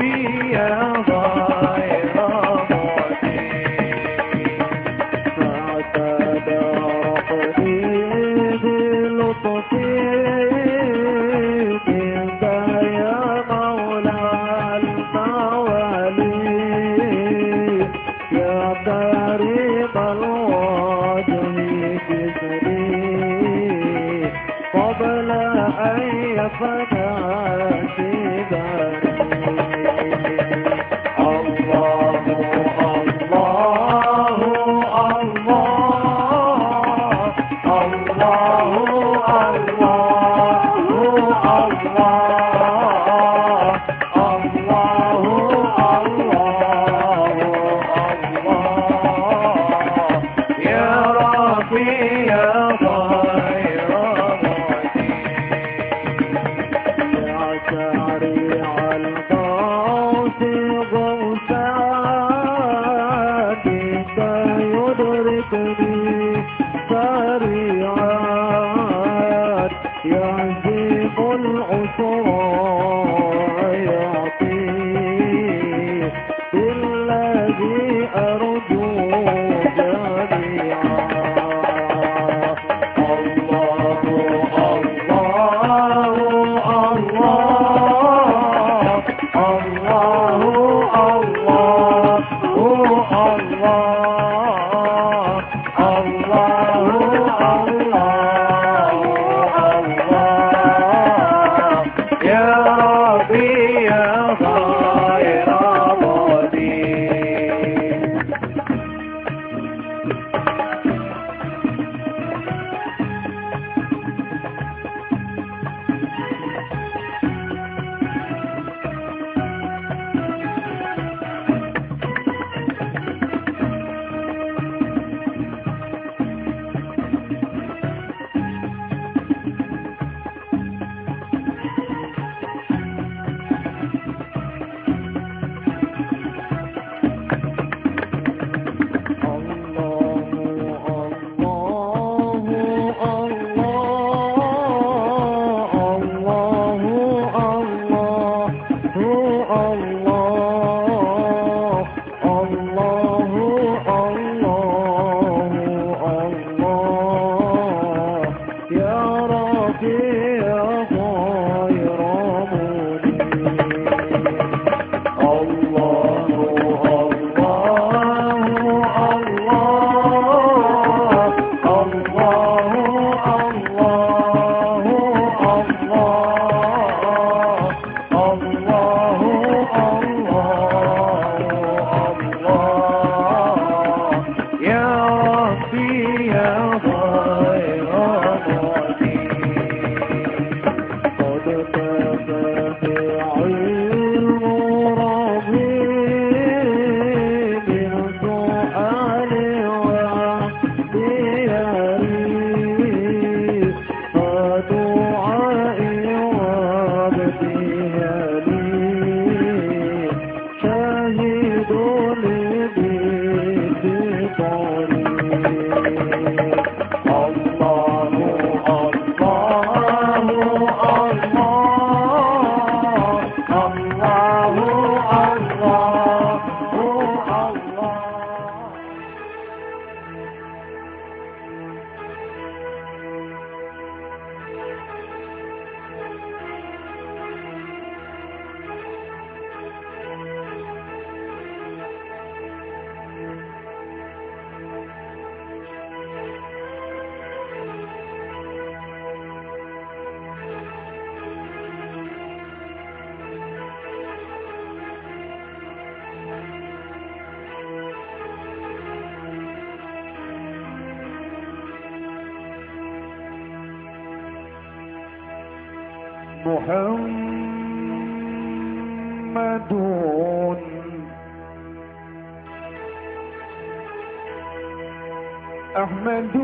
Allah محمد أحمد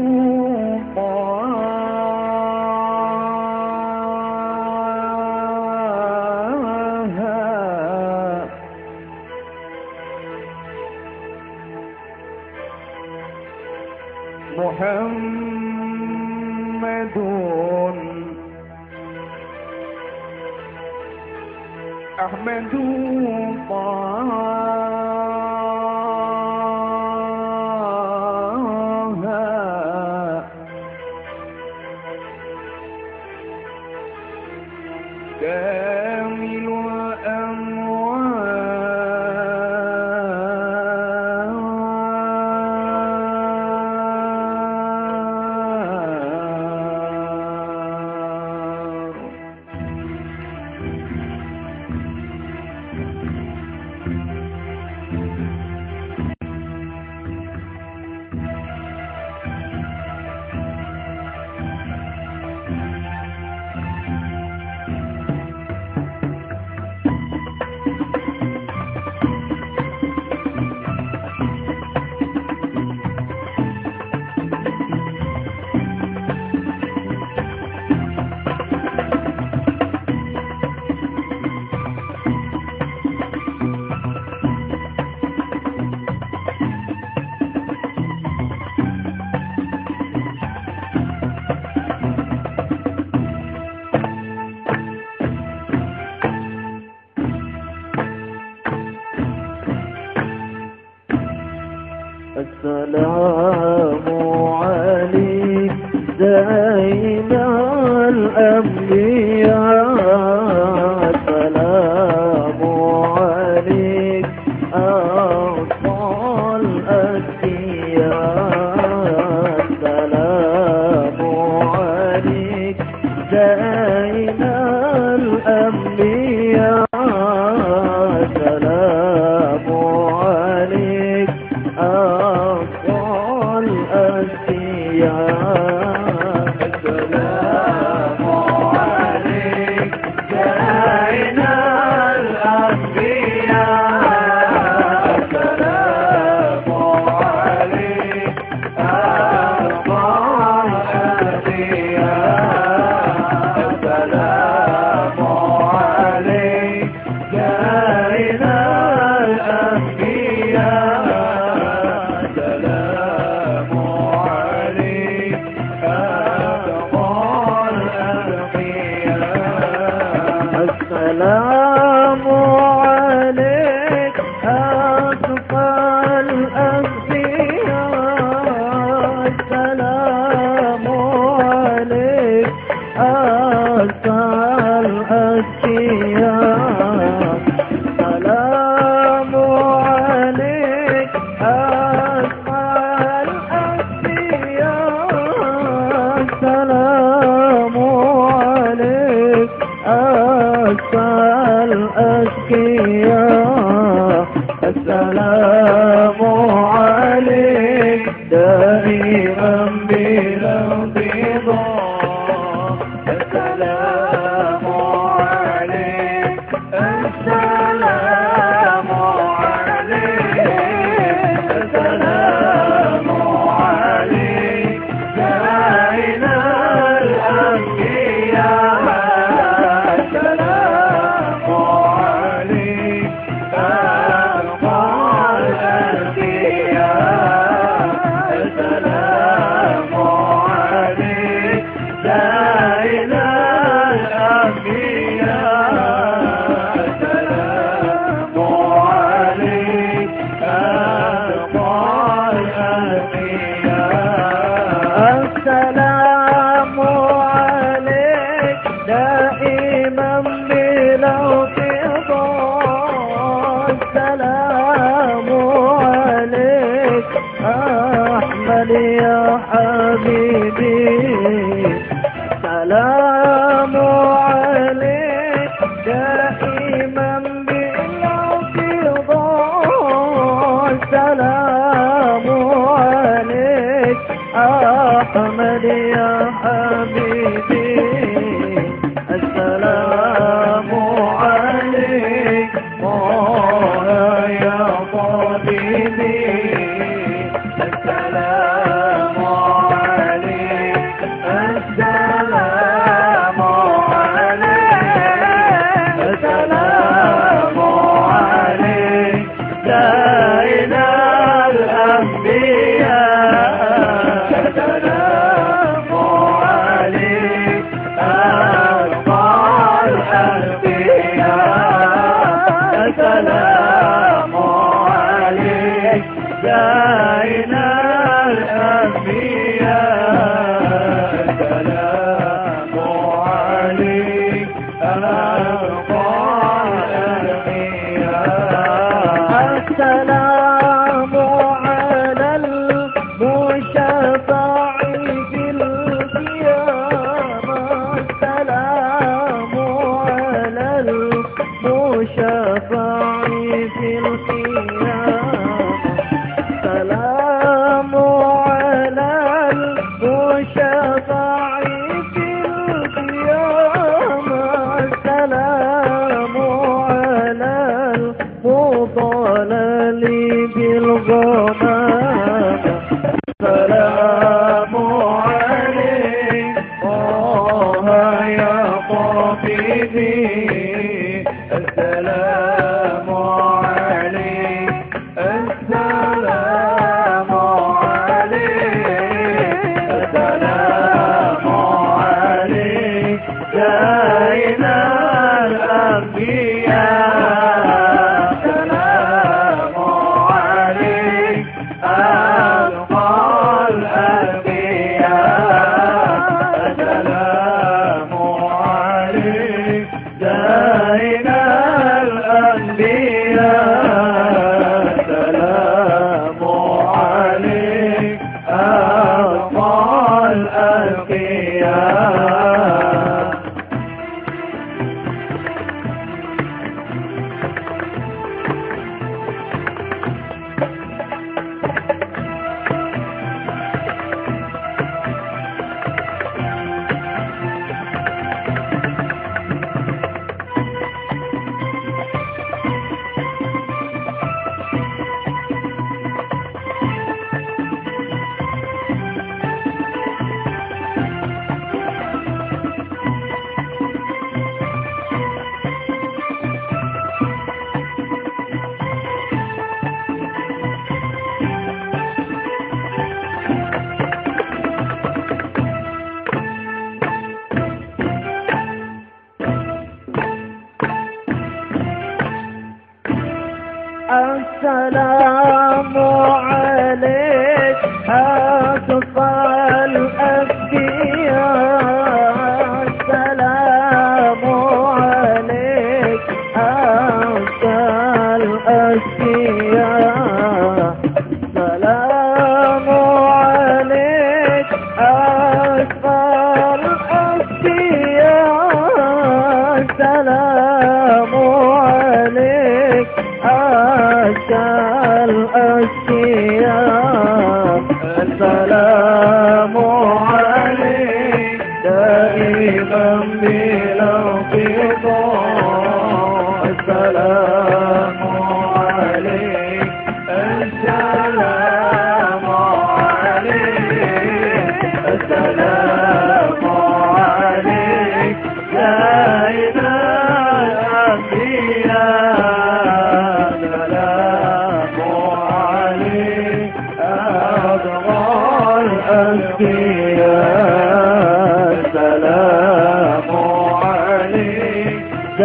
के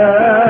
يا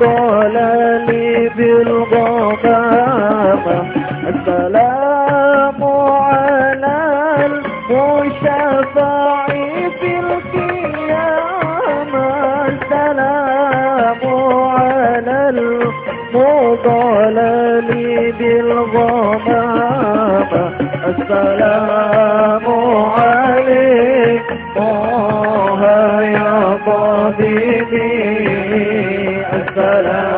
ضلالي بالغمامة السلام على المشفع في القيامة. السلام على المضلالي بالغمامة السلام عليك طه يا طبيب. Yeah.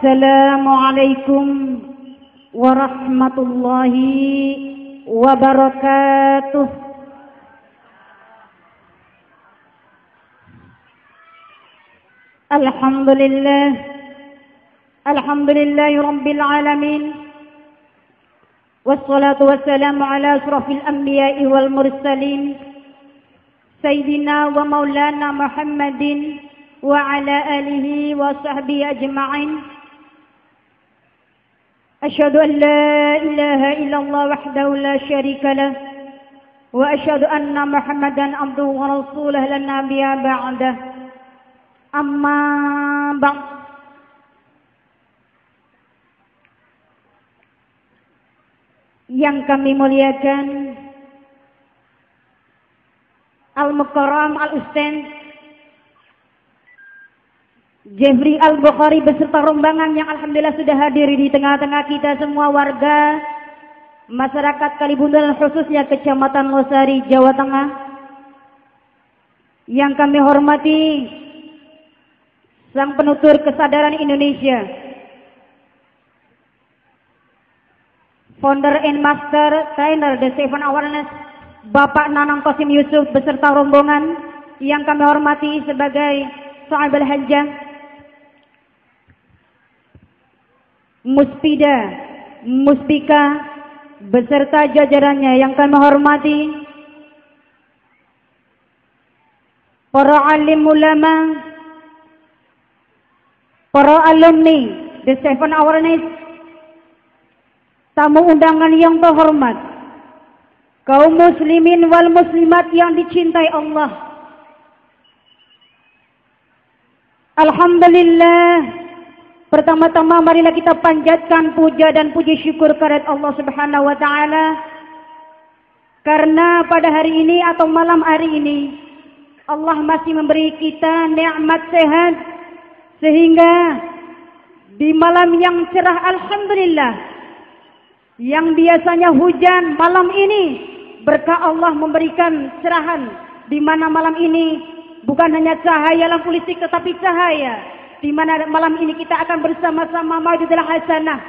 السلام عليكم ورحمة الله وبركاته. الحمد لله الحمد لله رب العالمين والصلاة والسلام على أشرف الأنبياء والمرسلين سيدنا ومولانا محمد وعلى آله وصحبه أجمعين. أشهد أن لا إله إلا الله وحده لا شريك له وأشهد أن محمدا عبده ورسوله لا نبي بعده. أما بعد yang kami muliakan Al-Mukarram Al-Ustaz Jeffrey Al-Bukhari beserta rombongan yang Alhamdulillah sudah hadir di tengah-tengah kita semua warga masyarakat Kalibundal khususnya Kecamatan Losari, Jawa Tengah. Yang kami hormati Sang Penutur Kesadaran Indonesia Founder and Master Trainer The Seven Awareness Bapak Nanang Kosim Yusuf beserta rombongan yang kami hormati sebagai Sahibul Hajjah Muspida Muspika beserta jajarannya yang kami hormati para alim ulama para alumni The Seven Awareness tamu undangan yang terhormat, kaum muslimin wal muslimat yang dicintai Allah. Alhamdulillah. Pertama-tama marilah kita panjatkan puja dan puji syukur kepada Allah Subhanahu wa taala. Karena pada hari ini atau malam hari ini Allah masih memberi kita nikmat sehat. Sehingga di malam yang cerah alhamdulillah yang biasanya hujan malam ini berkah Allah memberikan cerahan di mana malam ini. Bukan hanya cahaya lampu listrik tetapi cahaya di mana malam ini kita akan bersama-sama majudah hasanah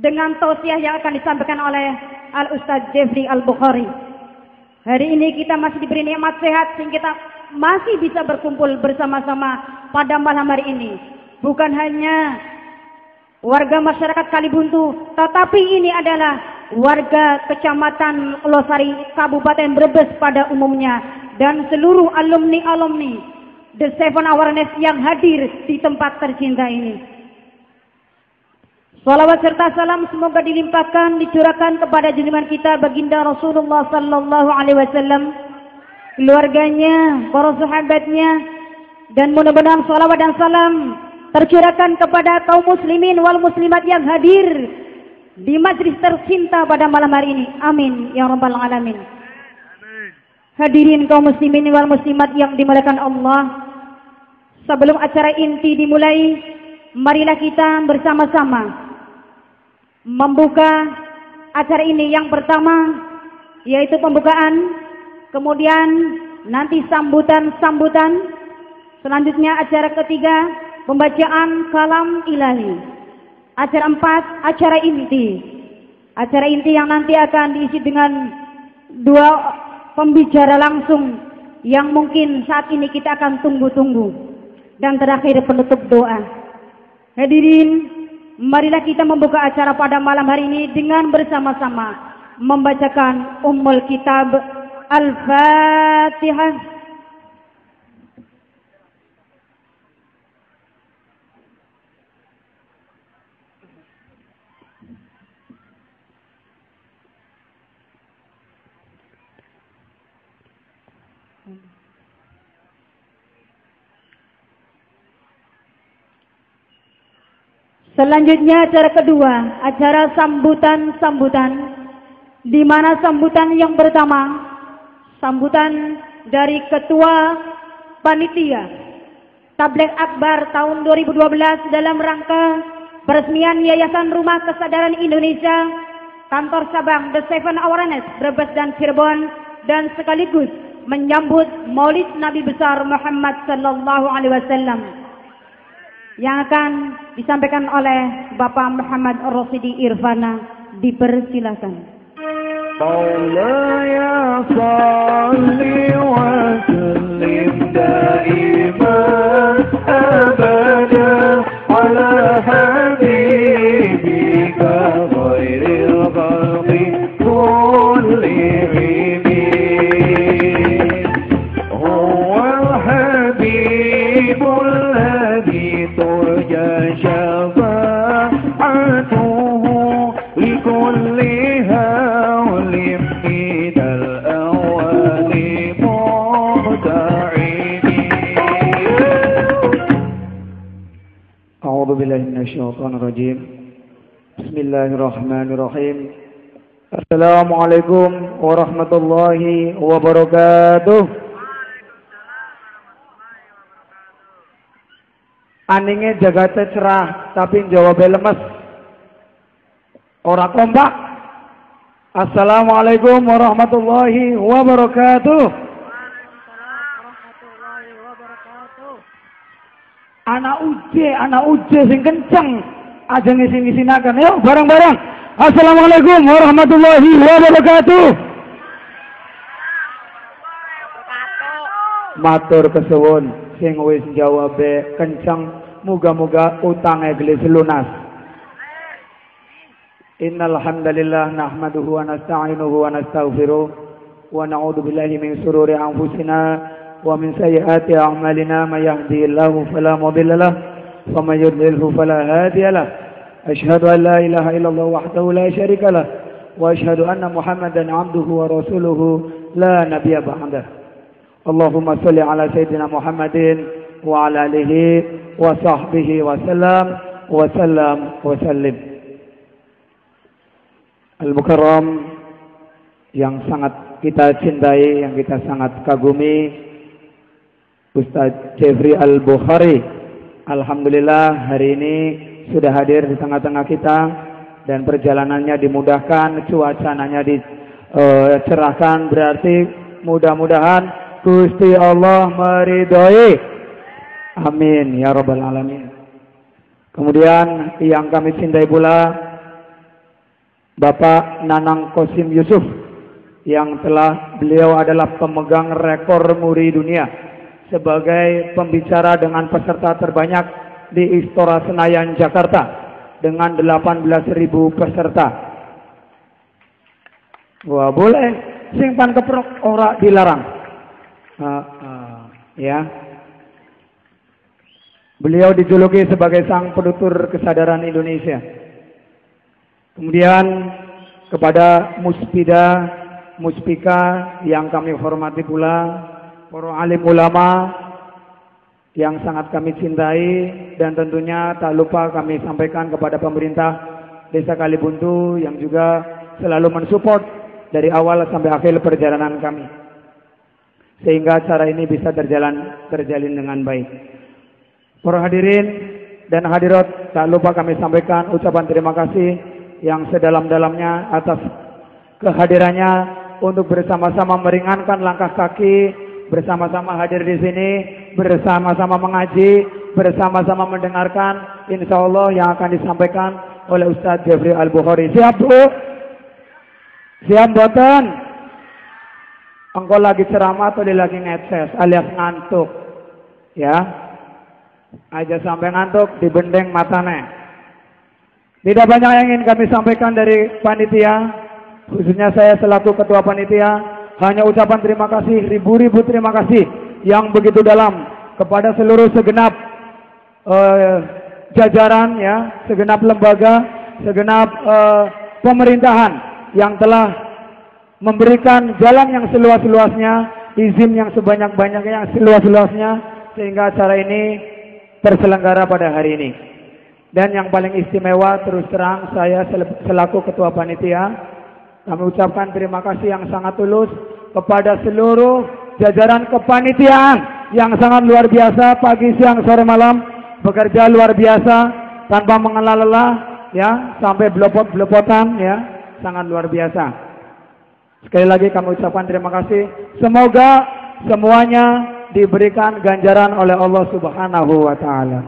dengan tausiah yang akan disampaikan oleh Al Ustaz Jeffrey Al Bukhari. Hari ini kita masih diberi nikmat sehat sehingga kita masih bisa berkumpul bersama-sama pada malam hari ini. Bukan hanya warga masyarakat Kalibuntu, tetapi ini adalah warga Kecamatan Losari, Kabupaten Brebes pada umumnya dan seluruh alumni-alumni The Seven Awareness yang hadir di tempat tercinta ini. Salawat serta salam semoga dilimpahkan, dicurahkan kepada junjungan kita baginda Rasulullah Sallallahu Alaihi Wasallam, keluarganya, para sahabatnya, dan mudah-mudahan salawat dan salam tercurahkan kepada kaum muslimin wal muslimat yang hadir di majlis tercinta pada malam hari ini. Amin ya rabbal alamin. Hadirin kaum muslimin wal muslimat yang dimuliakan Allah. Sebelum acara inti dimulai, marilah kita bersama-sama membuka acara ini yang pertama yaitu pembukaan, kemudian nanti sambutan-sambutan, selanjutnya acara ketiga pembacaan kalam ilahi. Acara empat, acara inti. Acara inti yang nanti akan diisi dengan dua pembicara langsung yang mungkin saat ini kita akan tunggu-tunggu. Dan terakhir penutup doa. Hadirin, marilah kita membuka acara pada malam hari ini dengan bersama-sama membacakan Ummul Kitab Al-Fatihah. Selanjutnya acara kedua, acara sambutan-sambutan. Di mana sambutan yang pertama? Sambutan dari ketua panitia Tabligh Akbar tahun 2012 dalam rangka peresmian Yayasan Rumah Kesadaran Indonesia kantor cabang The Seven Awareness Brebes dan Cirebon dan sekaligus menyambut Maulid Nabi besar Muhammad sallallahu alaihi wasallam yang akan disampaikan oleh Bapak Muhammad Rosidi Irfana dipersilakan. مولاي صل وسلم دائما أعوذ بالله من الشيطان الرجيم بسم الله الرحمن الرحيم السلام عليكم ورحمة الله وبركاته Aninge jagate cerah tapi jawabnya lemes. Ora kompak. Assalamualaikum warahmatullahi wabarakatuh. Anak uje, anak uje sing kenceng. Aja ngisi-ngisinakan. Yuk bareng-bareng. Assalamualaikum warahmatullahi wabarakatuh. Matur kesuwun sing wis jawabe kenceng muga-muga utange gelis lunas. Innal hamdalillah nahmaduhu wa nasta'inuhu wa nastaghfiruh wa na'udzu billahi min shururi anfusina wa min sayyiati a'malina may yahdihillahu fala mudilla lahu wa may yudlilhu fala hadiya lahu. Ashhadu an la ilaha illallah wahdahu la syarika lahu wa ashhadu anna Muhammadan 'abduhu wa rasuluhu la nabiyya ba'dahu. Allahumma salli ala sayyidina Muhammadin wa ala alihi wa sahbihi wa sallam wa sallam wa sallim. Al-Mukarram yang sangat kita cintai, yang kita sangat kagumi, Ustaz Jeffrey Al-Bukhari. Alhamdulillah hari ini sudah hadir di tengah-tengah kita dan perjalanannya dimudahkan, cuacanya dicerahkan, berarti mudah-mudahan Gusti Allah meridhoi. Amin ya rabbal alamin. Kemudian yang kami cintai pula Bapak Nanang Kosim Yusuf yang telah beliau adalah pemegang rekor muri dunia sebagai pembicara dengan peserta terbanyak di Istora Senayan Jakarta dengan 18.000 peserta. Wah boleh simpan keprok ora dilarang. Uh, uh, ya. Beliau dijuluki sebagai sang penutur kesadaran Indonesia. Kemudian kepada muspida, muspika yang kami hormati pula, para alim ulama yang sangat kami cintai dan tentunya tak lupa kami sampaikan kepada pemerintah Desa Kalibuntu yang juga selalu mensupport dari awal sampai akhir perjalanan kami. Sehingga cara ini bisa terjalan terjalin dengan baik. Para hadirin dan hadirat tak lupa kami sampaikan ucapan terima kasih yang sedalam-dalamnya atas kehadirannya untuk bersama-sama meringankan langkah kaki, bersama-sama hadir di sini, bersama-sama mengaji, bersama-sama mendengarkan insya Allah yang akan disampaikan oleh Ustadz Jeffrey Al-Bukhari. Siap Bu? Siap boten? Engkau lagi ceramah atau lagi ngeces alias ngantuk? Ya, aja sampai ngantuk dibendeng matanya. Tidak banyak yang ingin kami sampaikan dari panitia, khususnya saya selaku ketua panitia, hanya ucapan terima kasih, ribu-ribu terima kasih yang begitu dalam kepada seluruh segenap uh, jajaran ya, segenap lembaga, segenap uh, pemerintahan yang telah memberikan jalan yang seluas-luasnya, izin yang sebanyak-banyaknya, yang seluas-luasnya sehingga acara ini terselenggara pada hari ini. Dan yang paling istimewa terus terang saya selaku ketua panitia kami ucapkan terima kasih yang sangat tulus kepada seluruh jajaran kepanitiaan yang sangat luar biasa pagi, siang, sore, malam bekerja luar biasa tanpa mengenal lelah ya sampai belopot-belopotan ya sangat luar biasa. Sekali lagi kami ucapkan terima kasih. Semoga semuanya diberikan ganjaran oleh Allah Subhanahu wa taala.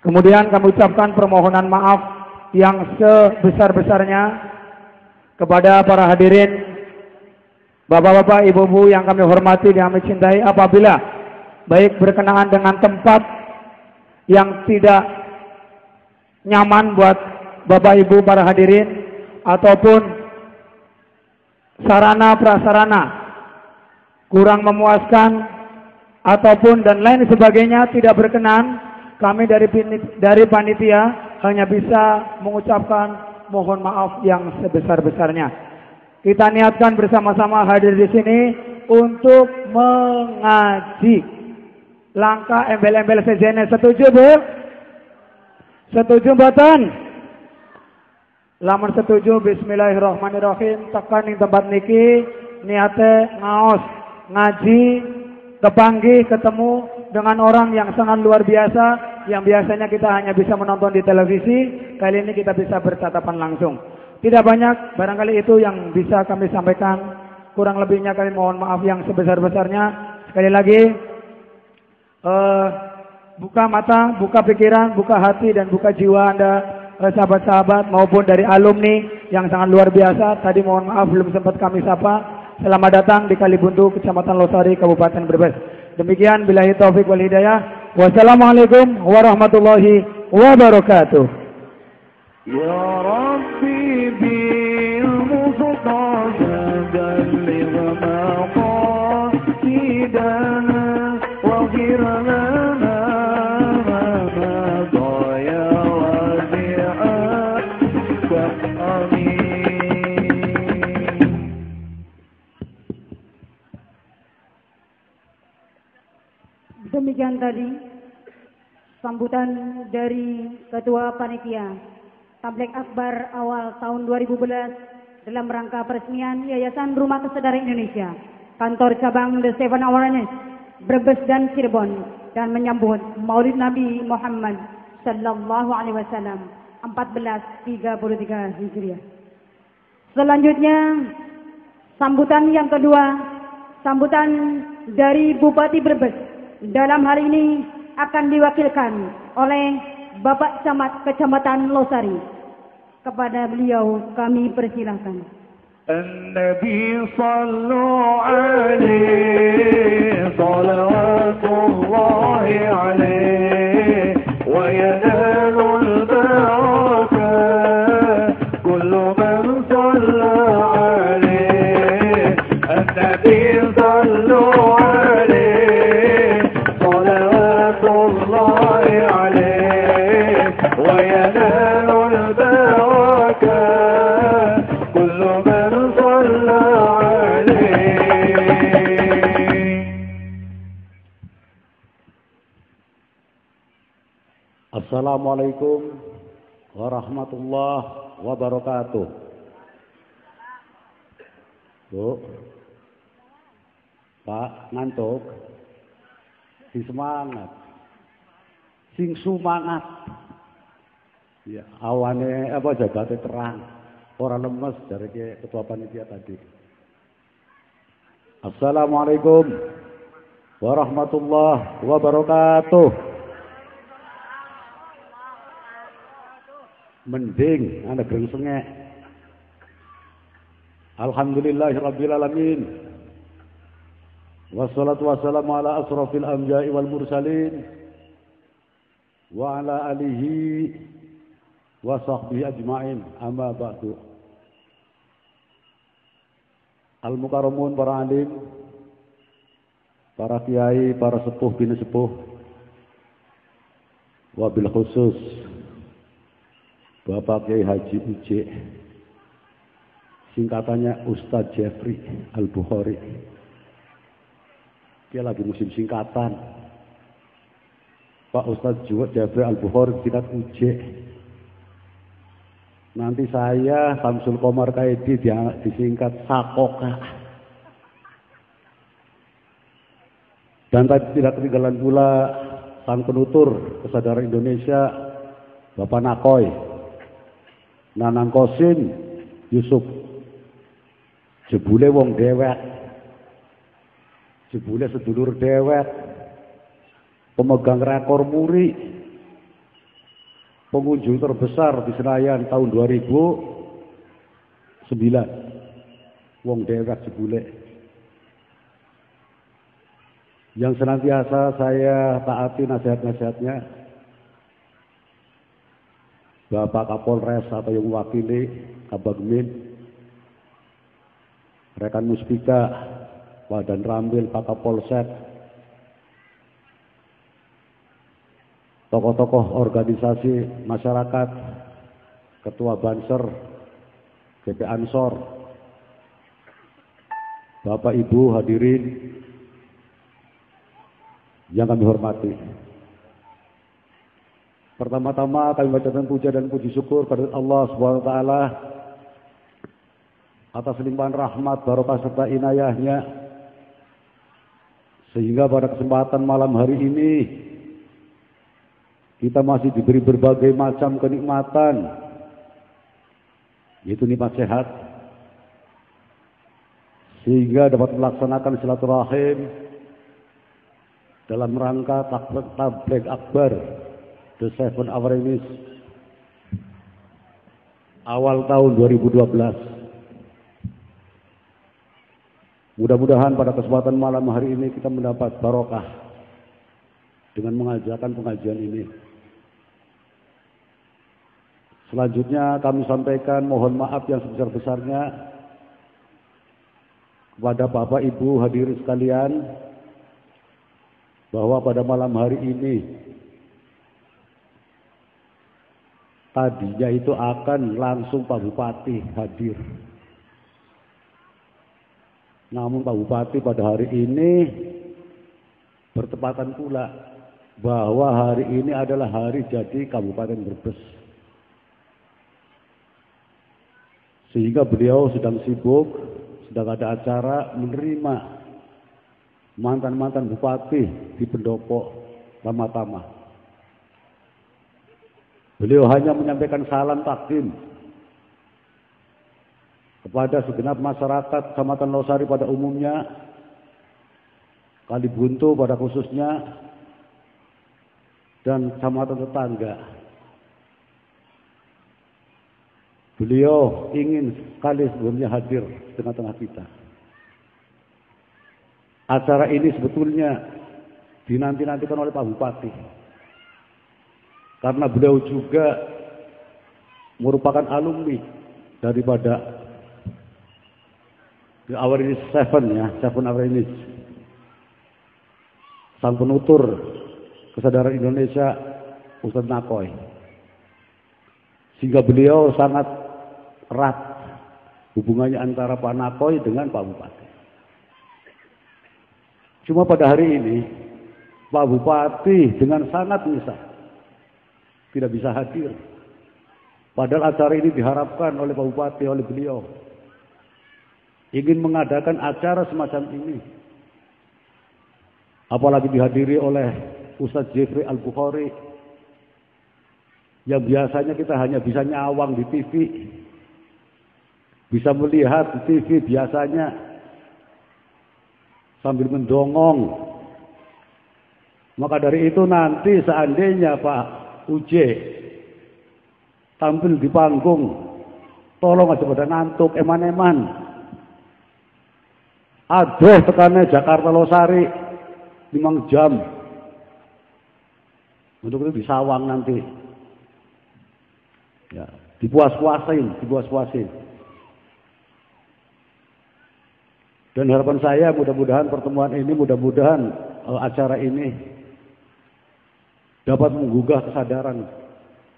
Kemudian kami ucapkan permohonan maaf yang sebesar-besarnya kepada para hadirin Bapak-bapak, ibu-ibu yang kami hormati dan kami cintai apabila baik berkenaan dengan tempat yang tidak nyaman buat Bapak Ibu para hadirin ataupun sarana prasarana kurang memuaskan ataupun dan lain sebagainya tidak berkenan kami dari dari panitia hanya bisa mengucapkan mohon maaf yang sebesar-besarnya. Kita niatkan bersama-sama hadir di sini untuk mengaji. Langkah embel-embel sejene setuju Bu? Setuju mboten? Lamun setuju bismillahirrahmanirrahim tekan ing tempat niki niate ngaos ngaji kepanggih ketemu dengan orang yang sangat luar biasa yang biasanya kita hanya bisa menonton di televisi kali ini kita bisa bertatapan langsung. Tidak banyak barangkali itu yang bisa kami sampaikan. Kurang lebihnya kami mohon maaf yang sebesar-besarnya. Sekali lagi uh, buka mata buka pikiran buka hati dan buka jiwa anda eh, sahabat-sahabat maupun dari alumni yang sangat luar biasa. Tadi mohon maaf belum sempat kami sapa. Selamat datang di Kalibuntu, Kecamatan Losari, Kabupaten Brebes. Demikian billahi taufik wal hidayah. Wassalamualaikum warahmatullahi wabarakatuh. Ya Rabbi bil Demikian tadi sambutan dari Ketua Panitia Tablik Akbar awal tahun 2011 dalam rangka peresmian Yayasan Rumah Kesedaran Indonesia, kantor cabang The Seven Awareness, Brebes dan Cirebon dan menyambut Maulid Nabi Muhammad sallallahu alaihi wasallam 1433 Hijriah. Selanjutnya sambutan yang kedua, sambutan dari Bupati Brebes dalam hari ini akan diwakilkan oleh Bapak Camat Kecamatan Losari. Kepada beliau kami persilahkan. النبي صلوا عليه صلوات الله عليه Assalamualaikum warahmatullahi wabarakatuh. Bu, Pak, ngantuk? Sing semangat. Sing semangat. Ya, awane apa jabate terang. Ora lemes dari ketua panitia tadi. Assalamualaikum warahmatullahi wabarakatuh. Mending ana gengsenge. Alhamdulillahirabbil alamin. Wassalatu wassalamu ala asrafil anbiya'i wal mursalin wa ala alihi wa sahbihi ajma'in amma ba'du. Al mukarramun para alim, para kiai, para sepuh bini sepuh, wabil khusus Bapak Kiai Haji Uce, singkatannya Ustadz Jeffrey Al-Bukhari. Dia lagi musim singkatan. Pak Ustadz Juwet Jeffrey Al-Bukhari singkat Uce. Nanti saya Samsul Komar Kaidi disingkat Sakoka. Dan tadi tidak ketinggalan pula sang penutur kesadaran Indonesia Bapak Nakoy Nanang Kosim Yusuf. Jebule wong dewek jebule sedulur dewek pemegang rekor muri. Pengunjung terbesar di Senayan tahun 2009 wong dewek jebule. Yang senantiasa saya taati nasihat-nasihatnya Bapak Kapolres atau yang wakili Kabagmin, rekan Muspika, Wadan Rambil, Pak Kapolsek, tokoh-tokoh organisasi masyarakat, Ketua Banser, BP Ansor, Bapak Ibu hadirin yang kami hormati. Pertama-tama kami bacakan puja dan puji syukur kepada Allah Subhanahu wa taala atas limpahan rahmat, barokah serta inayahnya. Sehingga pada kesempatan malam hari ini kita masih diberi berbagai macam kenikmatan yaitu nikmat sehat. Sehingga dapat melaksanakan silaturahim dalam rangka tabligh akbar seven hour ini awal tahun 2012 mudah-mudahan pada kesempatan malam hari ini kita mendapat barokah dengan mengajarkan pengajian ini. Selanjutnya kami sampaikan mohon maaf yang sebesar-besarnya kepada Bapak Ibu hadirin sekalian bahwa pada malam hari ini tadinya itu akan langsung Pak Bupati hadir. Namun Pak Bupati pada hari ini bertepatan pula bahwa hari ini adalah hari jadi Kabupaten Brebes. Sehingga beliau sedang sibuk sedang ada acara menerima mantan-mantan bupati di pendopo Tama-Tama. Beliau hanya menyampaikan salam takdim kepada segenap masyarakat Kecamatan Losari pada umumnya, Kali Buntu pada khususnya, dan kecamatan tetangga. Beliau ingin sekali sebelumnya hadir di tengah-tengah kita. Acara ini sebetulnya dinanti-nantikan oleh Pak Bupati. Karena beliau juga merupakan alumni daripada The Awareness Seven ya, Seven Awareness. Sang penutur kesadaran Indonesia Ustadz Nakoy. Sehingga beliau sangat erat hubungannya antara Pak Nakoy dengan Pak Bupati. Cuma pada hari ini Pak Bupati dengan sangat misah tidak bisa hadir. Padahal acara ini diharapkan oleh Pak Bupati, oleh beliau. Ingin mengadakan acara semacam ini. Apalagi dihadiri oleh Ustadz Jeffrey Al-Bukhari. Yang biasanya kita hanya bisa nyawang di TV. Bisa melihat di TV biasanya sambil mendongong. Maka dari itu nanti seandainya Pak Uje tampil di panggung, tolong aja pada ngantuk, eman-eman. Aduh tekannya Jakarta Losari 5 jam. Untuk itu disawang nanti. Ya, dipuas-puasin, dipuas-puasin. Dan harapan saya mudah-mudahan pertemuan ini, mudah-mudahan uh, acara ini dapat menggugah kesadaran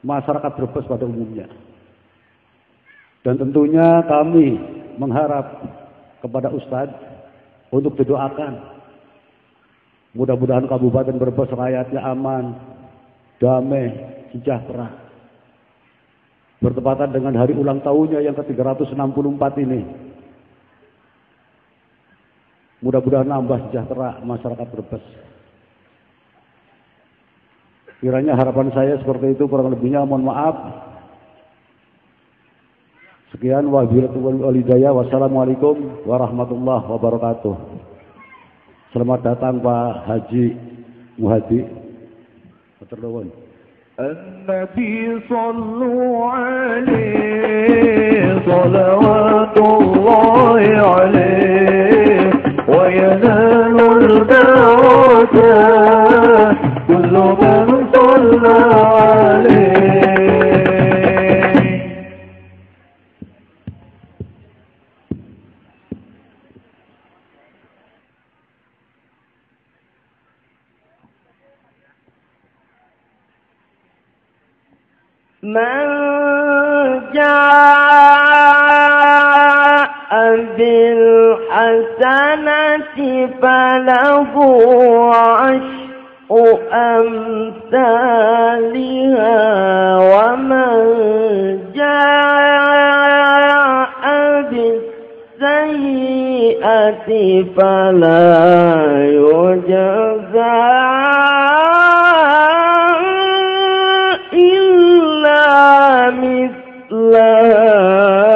masyarakat Brebes pada umumnya. Dan tentunya kami mengharap kepada Ustadz untuk didoakan. Mudah-mudahan Kabupaten Brebes rakyatnya aman, damai, sejahtera. Bertepatan dengan hari ulang tahunnya yang ke-364 ini. Mudah-mudahan nambah sejahtera masyarakat Brebes. Kiranya harapan saya seperti itu kurang lebihnya mohon maaf. Sekian wabillahi Wassalamualaikum warahmatullahi wabarakatuh. Selamat datang Pak Haji Muhadi. Terlalu. النبي صلوا عليه صلوات الله عليه وينال البركات كل من صلى عليه. من جاء بالحسن فله عشر أمثالها ومن بالسيئة فلا يجزى إلا مثلها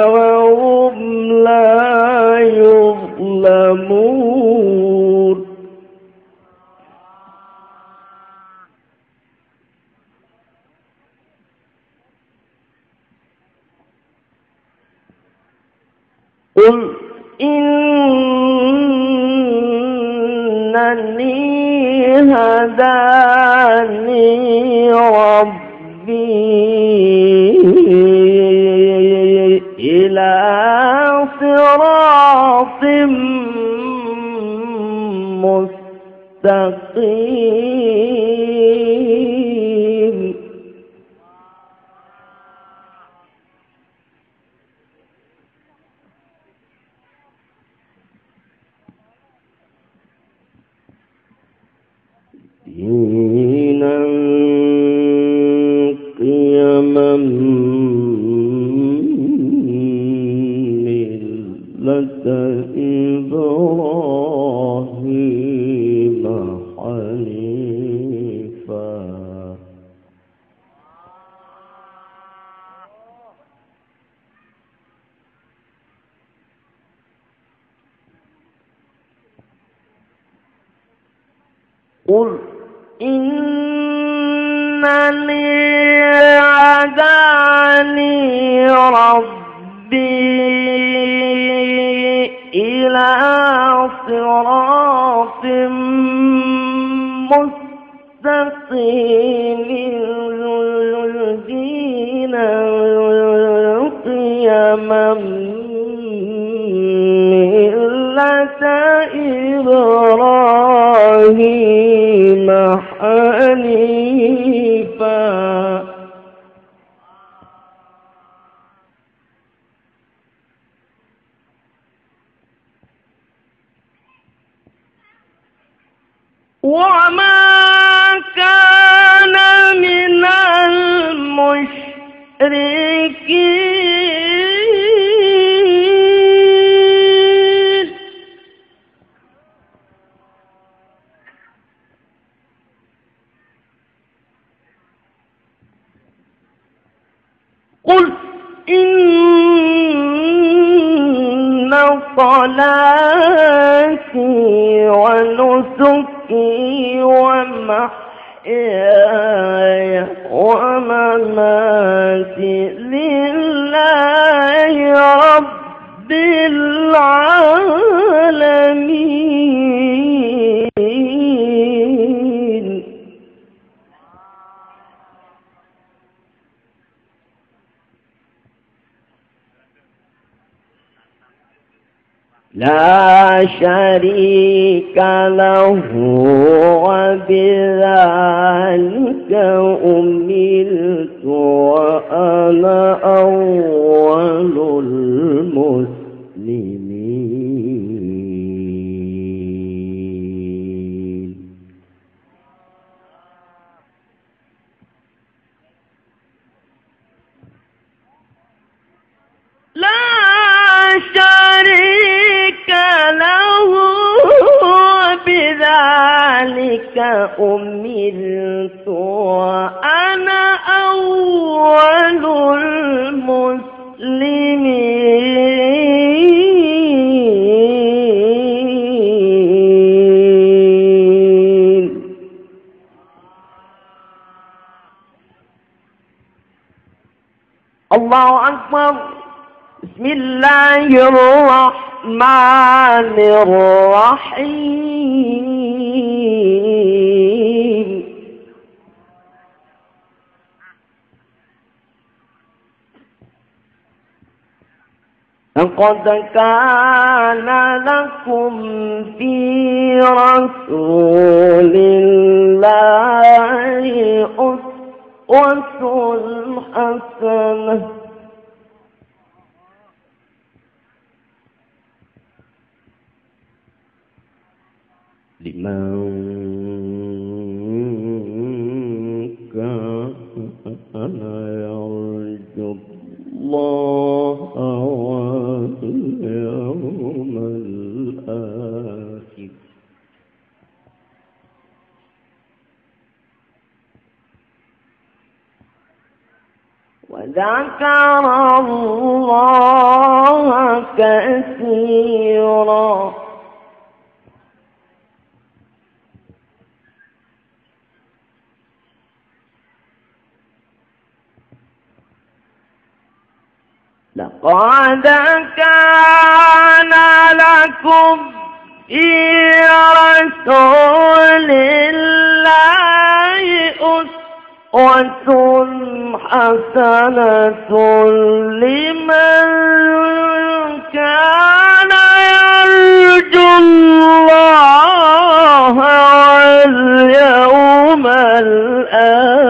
وهم لا يظلمون. وما كان من المشركين. قل إن صلاتي الله أكبر. بسم الله الرحمن الرحيم. لقد كان لكم في رسول الله أسوة حسنة لمن كان يرجو الله واليوم الآخر وذكر الله كثيرا. لقد كان لكم في رسول الله أسوة حسنة لمن كان يرجو الله واليوم الآخر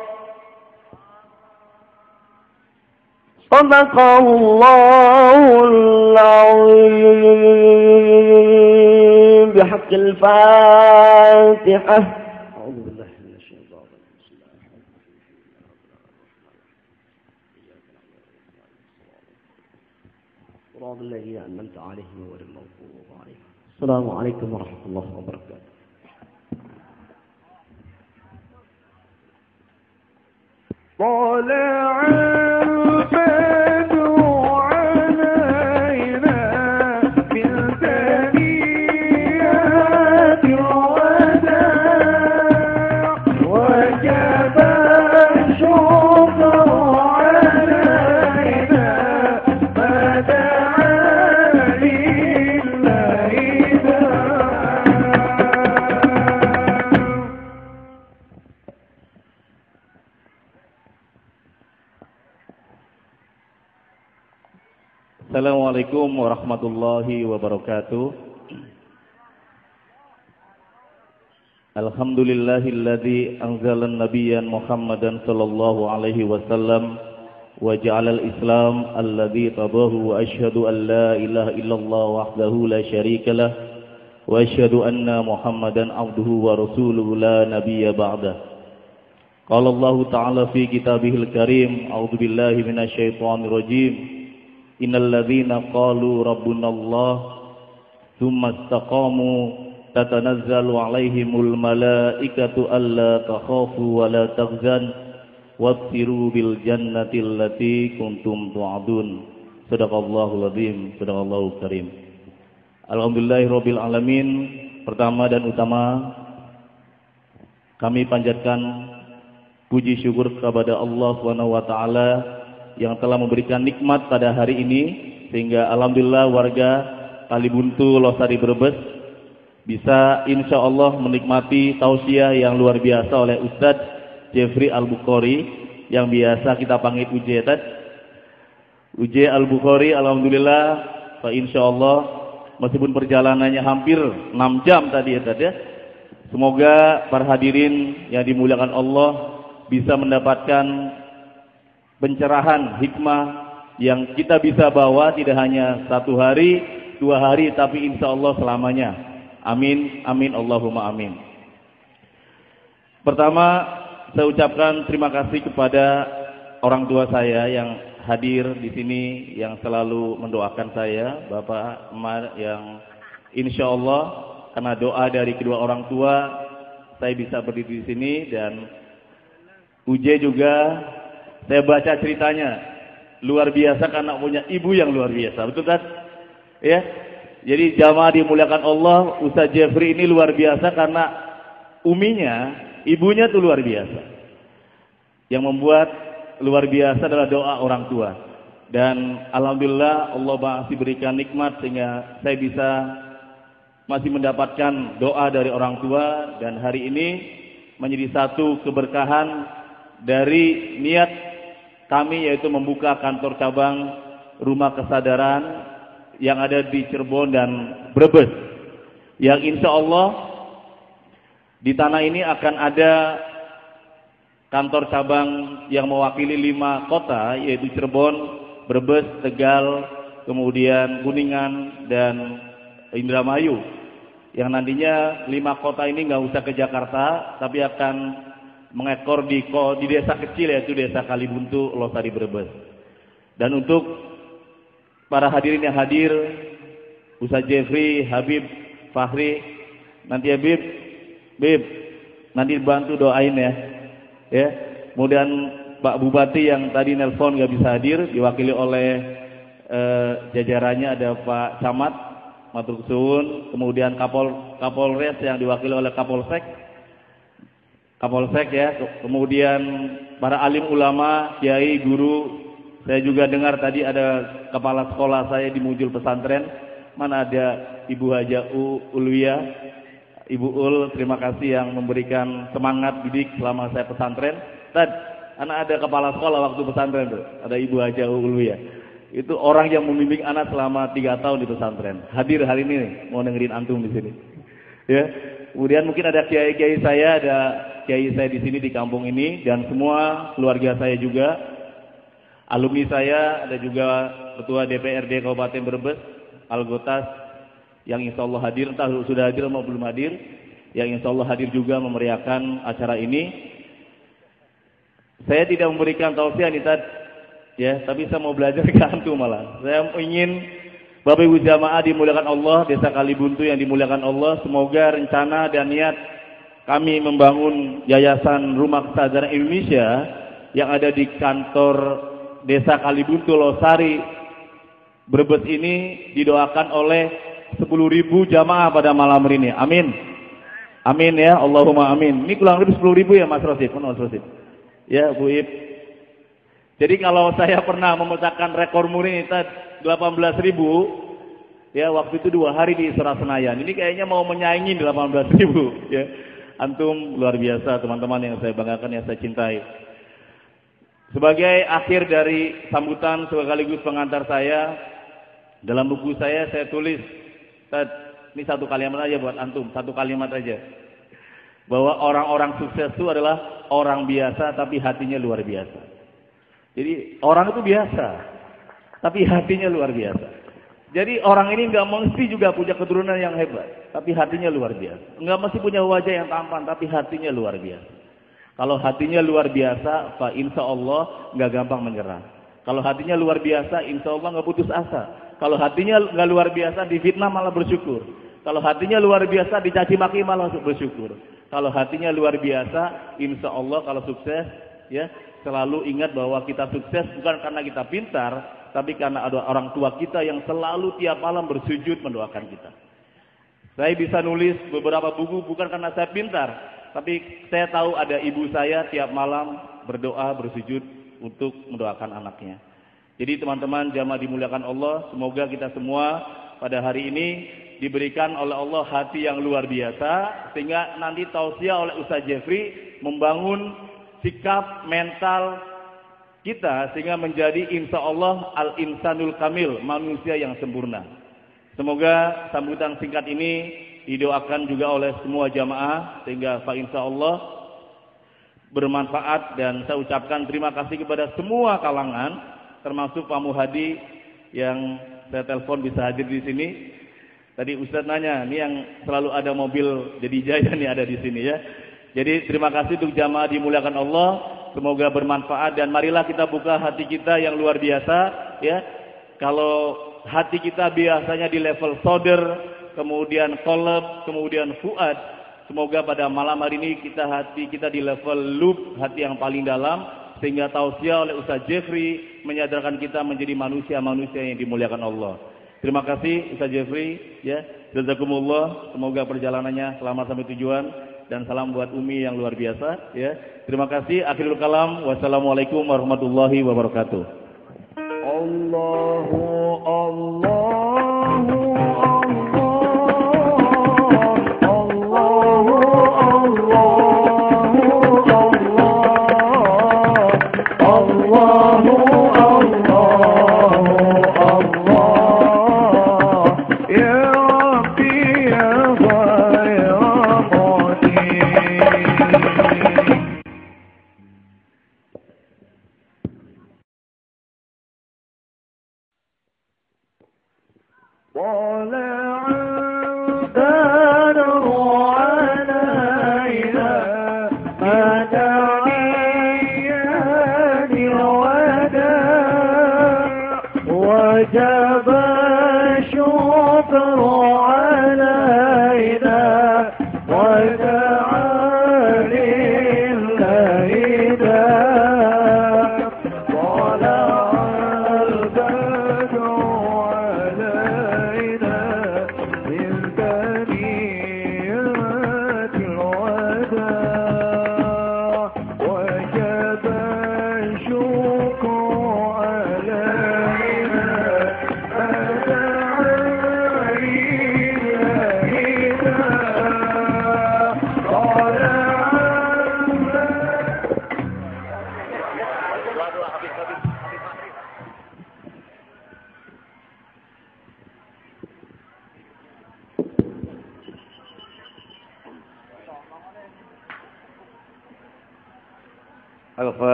صدق الله العظيم. بحق الفاتحة. أعوذ بالله من الشيطان الرجيم. عليهم السلام عليكم ورحمة الله وبركاته. طلع البدر Assalamualaikum warahmatullahi wabarakatuh. Alhamdulillahilladzi anzala nabiyyan Muhammadan sallallahu alaihi wasallam wa ja'ala al-islam alladzi tabahu wa asyhadu an la ilaha illallah wahdahu la syarika lah wa asyhadu anna Muhammadan abduhu wa rasuluhu la nabiyya ba'dah. Qala Allah ta'ala fi kitabihil karim, billahi minasy syaithanir rajim. Innal ladzina qalu rabbuna Allah thumma istaqamu tatanazzalu alaihimul malaikatu alla takhafu wa la tahzan wabsiru bil jannati allati kuntum tu'adun. Sadaqallahul azim, sadaqallahu karim. Alhamdulillahirabbil alamin. Pertama dan utama kami panjatkan puji syukur kepada Allah Subhanahu yang telah memberikan nikmat pada hari ini sehingga alhamdulillah warga Kalibuntu Losari Brebes bisa insya Allah menikmati tausiah yang luar biasa oleh Ustadz Jeffrey Al-Bukhari yang biasa kita panggil UJ Tad. UJ Al-Bukhari alhamdulillah Pak insya Allah meskipun perjalanannya hampir 6 jam tadi ya Tad ya. Semoga para hadirin yang dimuliakan Allah bisa mendapatkan pencerahan hikmah yang kita bisa bawa tidak hanya satu hari, dua hari, tapi insya Allah selamanya. Amin, amin, Allahumma amin. Pertama, saya ucapkan terima kasih kepada orang tua saya yang hadir di sini, yang selalu mendoakan saya, Bapak, Emak, yang insya Allah karena doa dari kedua orang tua, saya bisa berdiri di sini dan Uje juga saya baca ceritanya luar biasa karena punya ibu yang luar biasa, betul kan? Ya. Jadi jamaah dimuliakan Allah, Ustaz Jeffrey ini luar biasa karena uminya, ibunya itu luar biasa. Yang membuat luar biasa adalah doa orang tua. Dan alhamdulillah Allah masih berikan nikmat sehingga saya bisa masih mendapatkan doa dari orang tua dan hari ini menjadi satu keberkahan dari niat kami yaitu membuka kantor cabang rumah kesadaran yang ada di Cirebon dan Brebes. Yang insya Allah di tanah ini akan ada kantor cabang yang mewakili lima kota yaitu Cirebon, Brebes, Tegal, kemudian Kuningan dan Indramayu. Yang nantinya lima kota ini nggak usah ke Jakarta, tapi akan mengekor di di desa kecil yaitu desa Kalibuntu, Losari Brebes. Dan untuk para hadirin yang hadir, Ustaz Jeffrey, Habib, Fahri, nanti Habib, Bib, nanti bantu doain ya, ya. Kemudian Pak Bupati yang tadi nelpon nggak bisa hadir, diwakili oleh eh, jajarannya ada Pak Camat, Matur suwun, kemudian Kapol Kapolres yang diwakili oleh Kapolsek. Kapolsek ya, kemudian para alim ulama, kiai, guru. Saya juga dengar tadi ada kepala sekolah saya di Mujul Pesantren. Mana ada Ibu Haja U Ulwia, Ibu Ul, terima kasih yang memberikan semangat didik selama saya pesantren. Dan anak ada kepala sekolah waktu pesantren tuh, ada Ibu Haja U Ulwia. Itu orang yang membimbing anak selama tiga tahun di pesantren. Hadir hari ini mau dengerin antum di sini. Ya. Kemudian mungkin ada kiai-kiai saya, ada kiai saya di sini di kampung ini dan semua keluarga saya juga. Alumni saya ada juga ketua DPRD Kabupaten Brebes, Algotas yang insya Allah hadir, entah sudah hadir atau belum hadir, yang insya Allah hadir juga memeriahkan acara ini. Saya tidak memberikan tausiah nih Ya, tapi saya mau belajar ke antum malah. Saya ingin Bapak Ibu jamaah dimuliakan Allah, Desa Kalibuntu yang dimuliakan Allah, semoga rencana dan niat kami membangun Yayasan Rumah Kesadaran Indonesia yang ada di kantor Desa Kalibuntu Losari Brebes ini didoakan oleh 10.000 jamaah pada malam ini. Amin. Amin ya, Allahumma amin. Ini kurang lebih 10.000 ya Mas Rosif, Mas Rosif. Ya, Bu Ib, jadi kalau saya pernah memecahkan rekor muri 18 ribu, ya waktu itu dua hari di Isra Senayan. Ini kayaknya mau menyaingi 18 ribu. Ya. Antum luar biasa teman-teman yang saya banggakan, yang saya cintai. Sebagai akhir dari sambutan sekaligus pengantar saya, dalam buku saya saya tulis, ini satu kalimat aja buat antum, satu kalimat aja. Bahwa orang-orang sukses itu adalah orang biasa tapi hatinya luar biasa. Jadi orang itu biasa, tapi hatinya luar biasa. Jadi orang ini nggak mesti juga punya keturunan yang hebat, tapi hatinya luar biasa. Nggak mesti punya wajah yang tampan, tapi hatinya luar biasa. Kalau hatinya luar biasa, fa insya Allah nggak gampang menyerah. Kalau hatinya luar biasa, insya Allah nggak putus asa. Kalau hatinya nggak luar biasa, difitnah malah bersyukur. Kalau hatinya luar biasa, dicaci maki malah bersyukur. Kalau hatinya luar biasa, insya Allah kalau sukses, ya selalu ingat bahwa kita sukses bukan karena kita pintar, tapi karena ada orang tua kita yang selalu tiap malam bersujud mendoakan kita. Saya bisa nulis beberapa buku bukan karena saya pintar, tapi saya tahu ada ibu saya tiap malam berdoa bersujud untuk mendoakan anaknya. Jadi teman-teman jamaah dimuliakan Allah, semoga kita semua pada hari ini diberikan oleh Allah hati yang luar biasa sehingga nanti tausiah oleh Ustaz Jeffrey membangun sikap mental kita sehingga menjadi insya Allah al-insanul kamil, manusia yang sempurna. Semoga sambutan singkat ini didoakan juga oleh semua jamaah sehingga Pak insya Allah bermanfaat dan saya ucapkan terima kasih kepada semua kalangan termasuk Pak Muhadi yang saya telepon bisa hadir di sini. Tadi Ustadz nanya, ini yang selalu ada mobil jadi jaya nih ada di sini ya. Jadi terima kasih untuk jamaah dimuliakan Allah. Semoga bermanfaat dan marilah kita buka hati kita yang luar biasa ya. Kalau hati kita biasanya di level soder, kemudian kolab, kemudian fuad, semoga pada malam hari ini kita hati kita di level loop, hati yang paling dalam sehingga tausiah oleh Ustaz Jeffrey menyadarkan kita menjadi manusia-manusia yang dimuliakan Allah. Terima kasih Ustaz Jeffrey ya. Jazakumullah. Semoga perjalanannya selamat sampai tujuan dan salam buat Umi yang luar biasa ya. Terima kasih. Akhirul kalam. Wassalamualaikum warahmatullahi wabarakatuh. Allahu Allahu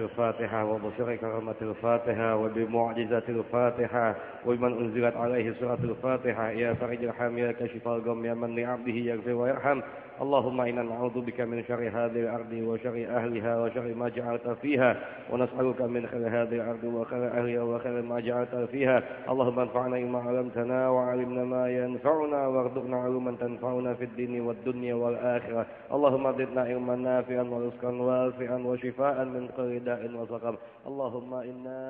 الفاتحة وبشر كرامة الفاتحة وبمعجزة الفاتحة وبمن أنزلت عليه سورة الفاتحة يا فرج الحام يا كشف الغم يا من لعبده يغفر ويرحم اللهم إنا نعوذ بك من شر هذه الأرض وشر أهلها وشر ما جعلت فيها ونسألك من خير هذه الأرض وخير أهلها وخير ما جعلت فيها. اللهم انفعنا بما علمتنا وعلمنا ما ينفعنا وارزقنا علوما تنفعنا في الدين والدنيا والآخرة. اللهم زدنا علما نافعا ورزقا واسعا وشفاء من كل داء وسقم. اللهم إنا